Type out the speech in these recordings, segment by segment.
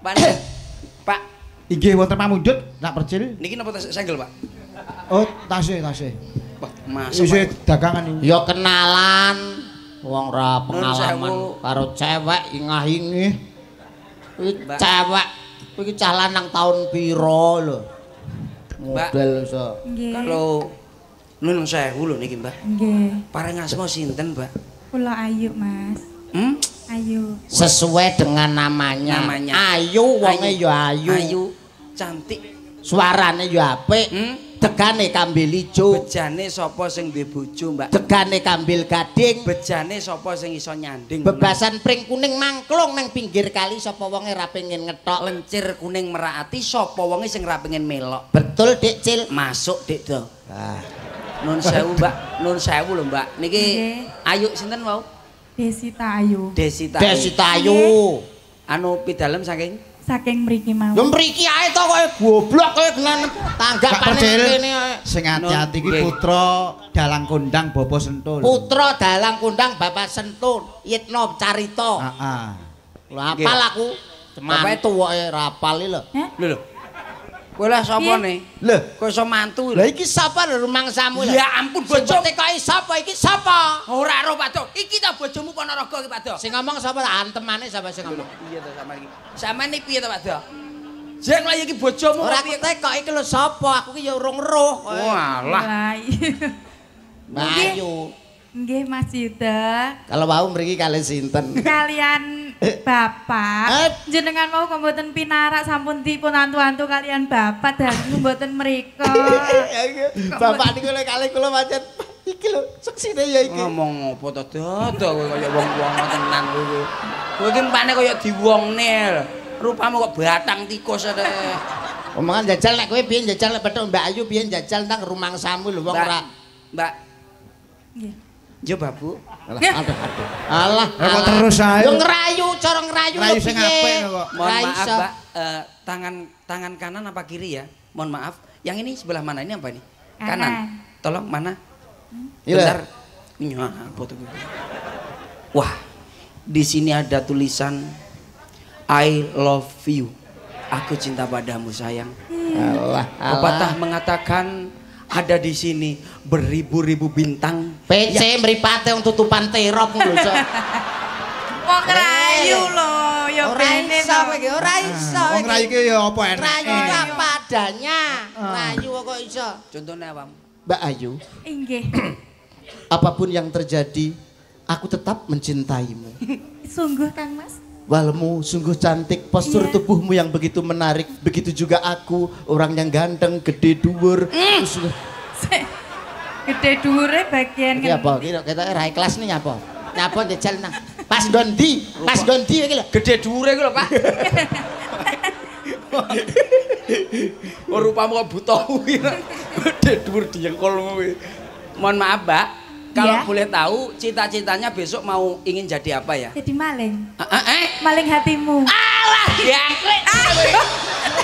Pak. Pak, Inggih wonten pamundhut nak percil. niki napa tas senggel, Pak? Oh, tasih tasih. Wah, masuk. Pak. dagangan iki. Ya kenalan. Wong ra pengalaman karo cewek ingah-ingih. Mbak. cewek iki cah lanang taun pira lho. Model iso. Kalau Nun sewu lho niki, Mbak. Nggih. Paring asma sinten, Mbak? Kula Ayu, Mas. Hmm? Ayu. Sesuai dengan namanya. Namanya. Ayu wonge ya ayu. Ayu, cantik. Suarane ya apik. Hmm? Degane kambil ijo. Bejane sapa sing duwe bojo, Mbak? Degane kambil gading. Bejane sapa sing iso nyanding? Bebasan pring kuning mangklung nang pinggir kali sapa wonge ra pengen ngetok. lencir kuning merati sapa wonge sing ra pengen melok? Betul Dik Cil. Masuk, Dik Do. Ah. Nun sewu, Mbak. Nun sewu lho, Mbak. Niki. Ayu sinten wau? Desita Ayu. Desita. Desita Ayu. Anu pidalem saking Saking mriki Lho mawon. mriki ae to kowe goblok kowe genan Pak tanggapane Percil. kene. Sing ati-ati iki putra dalang kondang Bobo Sentul. Putra dalang kundang Bapak Sentun, Yitno Carita. Heeh. Lho apal aku. Bapake tuwoke ra apal lho. Lho lho. Lah sapa nih? Lho, Kowe iso mantu Lah iki sapa lho rumangsamu lho? Ya ampun, Sing bojong. tekoki sapa iki sapa? Ora ro, Pak Do. Iki ta bojomu Ponorogo iki, Pak Do. Sing ngomong sapa antemane sapa sing ngomong? Piye to sampean iki? Sampean iki piye to, Pak Do? Jek lha iki bojomu Ora piye? tekok iki lho sapa? Aku ki ya urung roh. Walah. Lah, iya. Bayu. Nggih, Mas Yuda. Kalau mau mriki kali sinten? Kalian Bapak, Eh. jenengan mau kok mboten pinarak sampun dipun antu-antu kalian Bapak dan mboten mriko. Bapak niku lek kali kula pancen iki lho seksine ya iki. Ngomong apa to, Dodo kowe kaya wong-wong tenan kowe. Kowe iki mpane kaya diwongne lho. Rupamu kok batang tikus ada. Omongan jajal nek kowe piye jajal nek petuk Mbak Ayu piye jajal nang rumangsamu lho wong Mbak, ora. Mbak, Nggih. Yo babu. Alah, aduh, aduh. Alah, Repot alah. terus ae. Yo ngerayu, cara ngerayu lho sing piye? apik kok. Mohon maaf. Mbak. Eh, tangan tangan kanan apa kiri ya? Mohon maaf. Yang ini sebelah mana? Ini apa ini? Kanan. Tolong mana? Iya. Bentar. Ini apa tuh? Wah, di sini ada tulisan I love you. Aku cinta padamu sayang. Alah, Pepatah alah. mengatakan ada di sini beribu-ribu bintang. PC mripate wong tutupan terop lho iso. Wong rayu lho, ya Ora bene iso to. kowe iki, ora iso. wong iki. ra iki ya apa enak. Rayu apa adanya. Rayu kok iso. Contohnya apa? Mbak Ayu, Inggih. apa pun yang terjadi, aku tetap mencintaimu. Sungguh Kang Mas. Walmu sungguh cantik, postur Iya. tubuhmu yang begitu menarik. Begitu juga aku, orang yang ganteng, gede dhuwur. Terus, Gede dhuwure bagian Iki apa? Iki kita ra ikhlas nih apa? Nyapa njajal nang. Pas dondi, pas dondi iki lho. Gede dhuwure lho, Pak. oh, rupamu kok buta kuwi. Gede dhuwur diengkolmu kuwi. Mohon maaf, Mbak. Kalau Iya. boleh tahu, cita-citanya besok mau ingin jadi apa ya? Jadi maling. Ah, ah, eh? Maling hatimu. Alah, jangkrik.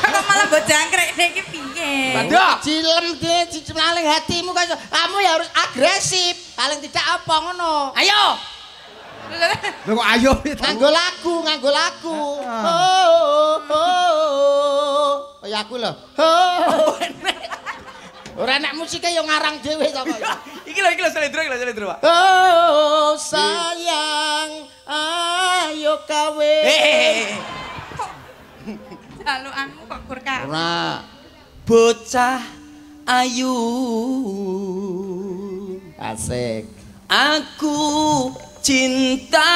Kok malah mbok jangkrik iki piye? Waduh. Cilem dia cimaling hatimu kan. Kamu ya harus agresif. Paling tidak apa ngono. Ayo. Lho kok ayo. Nganggo lagu, nganggo lagu. Ah. Oh, oh, oh. Kayak aku lho. Oh. Ora enak musiknya yo ngarang dhewe to kok. Iki lho, iki lho, selendro, iki lho, selendro, Pak. Oh sayang, ayo kawe. Hehehe. Jalukanmu kok kur ka. Ora. Bocah ayu. Asik. Aku cinta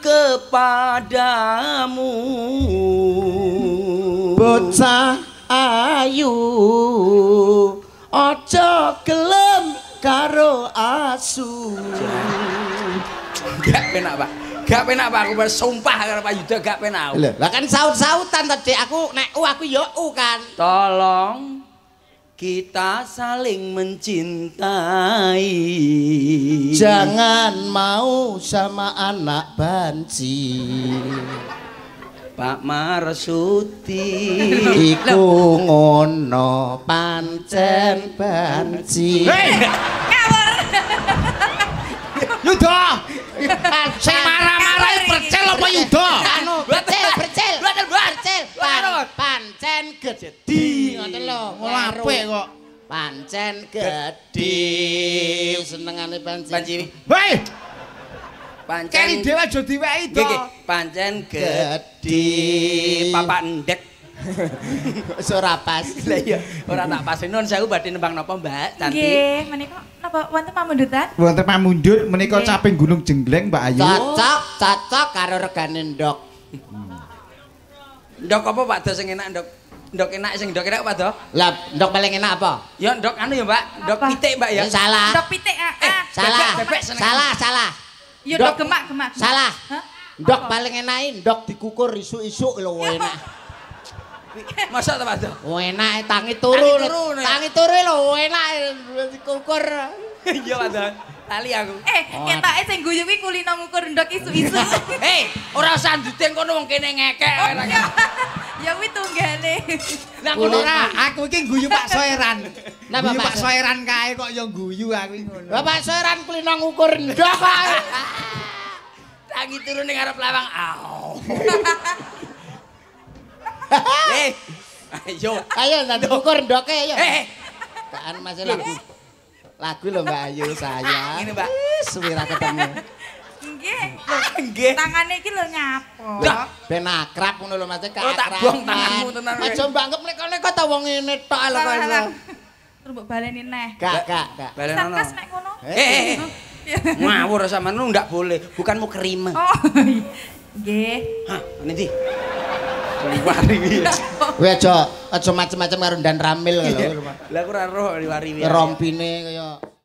kepadamu. Bocah ayu, ojo gelem karo asu. Gak penak, Pak. Gak penak, Pak. Aku bersumpah karo Pak Yuda gak penak. Lah kan saut-sautan tadi aku nek u aku yo u kan. Tolong kita saling mencintai. Jangan mau sama anak banci. Pak Marsuti. Iku ngono pancen banci. Hei, ngawur. Yudha. Sing marah-marah percel apa Yuda? Anu, percil, percel. Mboten percel. Pancen gedhi ngoten lho, ngono apik kok. Pancen gedhi senengane panci. Panci. Hei. Pancen Kali dewa aja diweki to. Pancen gedhi papak ndek Ora pas. Lah iya, ora tak pas nun sewu badhe nembang napa, Mbak? Cantik. Nggih, menika napa wonten pamundutan? Wonten pamundhut menika caping Gunung Jengleng Mbak Ayu. Cocok, cocok karo regane ndok. Ndok apa Pak Do sing enak, Ndok? Ndok enak sing ndok enak Pak Do? Lah, ndok paling enak apa? Ya ndok anu ya, Mbak. Ndok Apa? pitik, Mbak ya. Eh, salah. Ndok pitik ah. Eh, ah. Salah. Bebek, bebek seneng. Salah, salah. Ya Ndok. gemak gemak. Salah. Ndok Apa? paling enak ndok dikukur isuk-isuk lho enak. Masa ta Pak? Oh enak tangi turu. Tangi turu. Tangi turu lho enak dikukur. Iya Pak Do. Tali aku. Eh, Oh, ketoke sing guyu kuwi kulino ngukur ndok isu-isu. Hei, ora usah nduding kono wong kene ngekek. ora. ya kuwi tunggale. Lah ngono Ora, aku iki guyu Pak Soeran. Napa, Guyu Pak Pak Soeran kae kok ya guyu aku iki ngono. Bapak Soeran kulino ngukur ndok ae. Tangi turu ning arep lawang. Au. Eh. Ayo. Ayo nanti ngukur ndoke ayo. Eh, Kan masih lagu. Lagu lho Mbak Ayu saya. Ngene, Mbak. Suwi ra ketemu. Nggih. nggih. Tangane iki lho nyapo. Dah. Ben akrab ngono lho Mas Oh, tak buang tanganmu tenan. Aja mbangkep nek-nek ta wong ngene tok lho kok. Lah, lah. Terus mbok baleni neh. Gak, gak, gak. Balenono. Sarkas nek ngono. Eh, eh, eh. Ngawur sama nu ndak boleh, bukan mau kerima. Oh. Nggih. Hah, di. Liwari iki. Kowe aja aja macem-macem karo Dan Ramil lho. Lah aku ora roh liwari. Rompine kaya